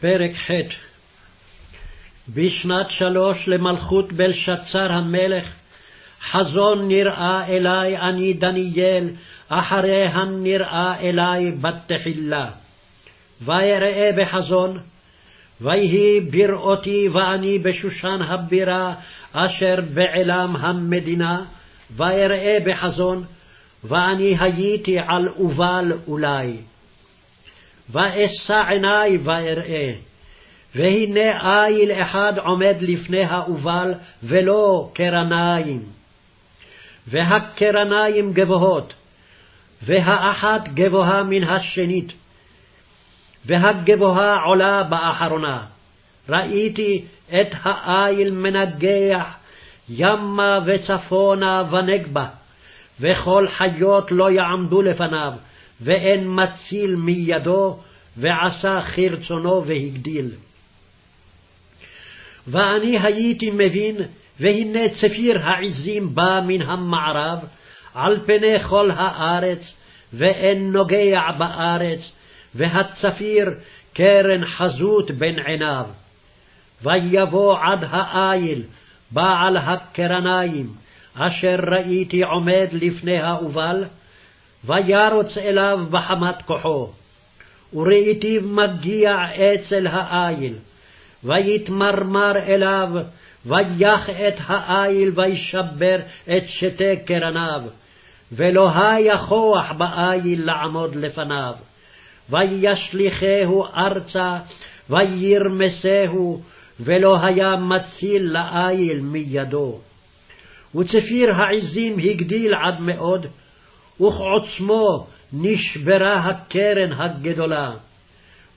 פרק ח' בשנת שלוש למלכות בלשצר המלך, חזון נראה אלי אני דניאל, אחרי הנראה אלי בתחילה. ויראה בחזון, ויהי בראותי ואני בשושן הבירה, אשר בעלם המדינה, ויראה בחזון, ואני הייתי על אובל אולי. ואשא עיני ואראה. והנה איל אחד עומד לפני האובל, ולא קרניים. והקרניים גבוהות, והאחת גבוהה מן השנית, והגבוהה עולה באחרונה. ראיתי את האיל מנגח ימה וצפונה ונגבה, וכל חיות לא יעמדו לפניו, ואין מציל מידו, ועשה כרצונו והגדיל. ואני הייתי מבין, והנה צפיר העזים בא מן המערב, על פני כל הארץ, ואין נוגע בארץ, והצפיר קרן חזות בין עיניו. ויבוא עד האיל, בעל הקרניים, אשר ראיתי עומד לפני האובל, וירוץ אליו בחמת כוחו. וראיתיו מגיע אצל האיל, ויתמרמר אליו, ויח את האיל וישבר את שתי קרניו, ולא היה כוח באיל לעמוד לפניו. וישליכהו ארצה, וירמסהו, ולא היה מציל לאיל מידו. וצפיר העזים הגדיל עד מאוד, וכעוצמו נשברה הקרן הגדולה.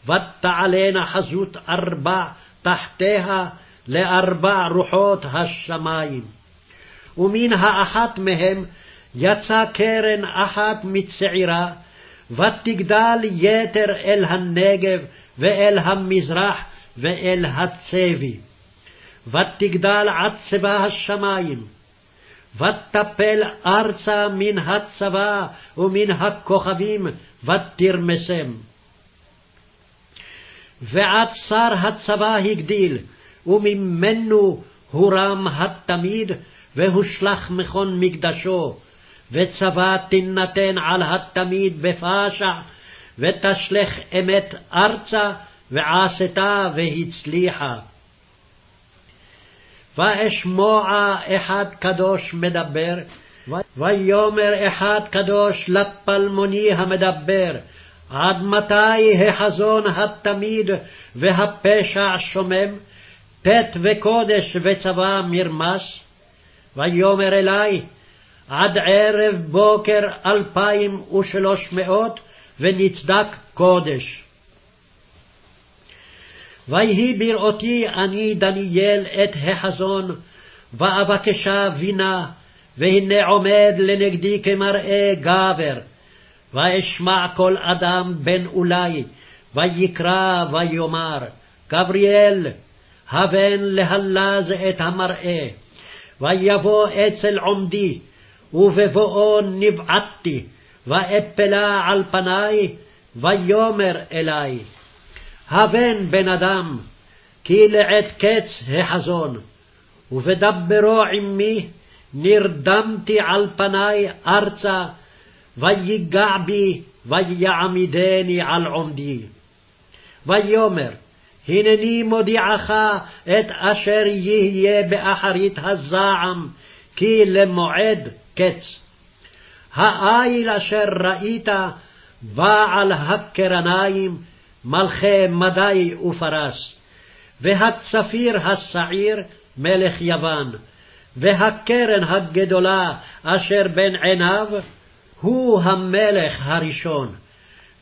ותעלנה חזות ארבע תחתיה לארבע רוחות השמים. ומן האחת מהם יצא קרן אחת מצעירה, ותגדל יתר אל הנגב ואל המזרח ואל הצבי. ותגדל עד צבא השמים, ותפל ארצה מן הצבא ומן הכוכבים, ותרמסם. ועד שר הצבא הגדיל, וממנו הורם התמיד, והושלך מכון מקדשו, וצבא תינתן על התמיד בפשע, ותשלך אמת ארצה, ועשתה והצליחה. ואשמוע אחד קדוש מדבר, ויאמר אחד קדוש לפלמוני המדבר, עד מתי החזון התמיד והפשע שומם, ט' וקודש וצבא מרמס? ויאמר אלי, עד ערב בוקר אלפיים ושלוש מאות, ונצדק קודש. ויהי בראותי אני דניאל את החזון, ואבקשה בינה, והנה עומד לנגדי כמראה גבר. ואשמע כל אדם בן אולי, ויקרא ויאמר, גבריאל, הבן להלז את המראה. ויבוא אצל עומדי, ובבואו נבעטתי, ואפלה על פניי, ויאמר אלי, הבן בן אדם, כי לעת קץ החזון, ובדברו עמי נרדמתי על פניי ארצה, ויגע בי, ויעמידני על עומדי. ויאמר, הנני מודיעך את אשר יהיה באחרית הזעם, כי למועד קץ. האיל אשר ראית בעל הקרניים, מלכי מדי ופרס, והצפיר השעיר מלך יוון, והקרן הגדולה אשר בין עיניו, הוא המלך הראשון.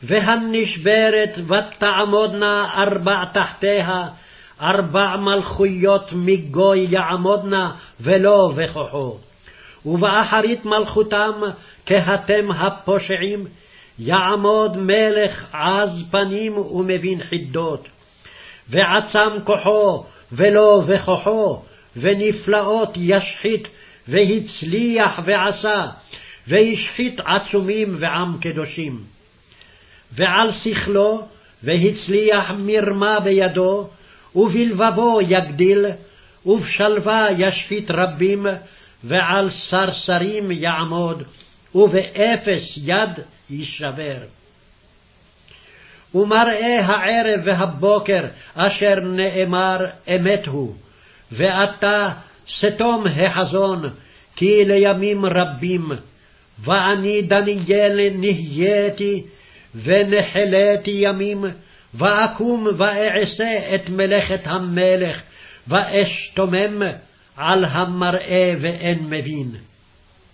והנשברת ותעמודנה ארבע תחתיה, ארבע מלכויות מגוי יעמודנה, ולא בכוחו. ובאחרית מלכותם, כהתם הפושעים, יעמוד מלך עז פנים ומבין חידות. ועצם כוחו, ולא בכוחו, ונפלאות ישחית, והצליח ועשה, והשחית עצומים ועם קדושים. ועל שכלו, והצליח מרמה בידו, ובלבבו יגדיל, ובשלווה ישחית רבים, ועל סרסרים יעמוד, ובאפס יד יישבר. ומראה הערב והבוקר אשר נאמר אמת הוא, ועתה סתום החזון, כי לימים רבים, ואני דניאל נהייתי, ונחלתי ימים, ואקום ואעשה את מלאכת המלך, ואשתומם על המראה ואין מבין.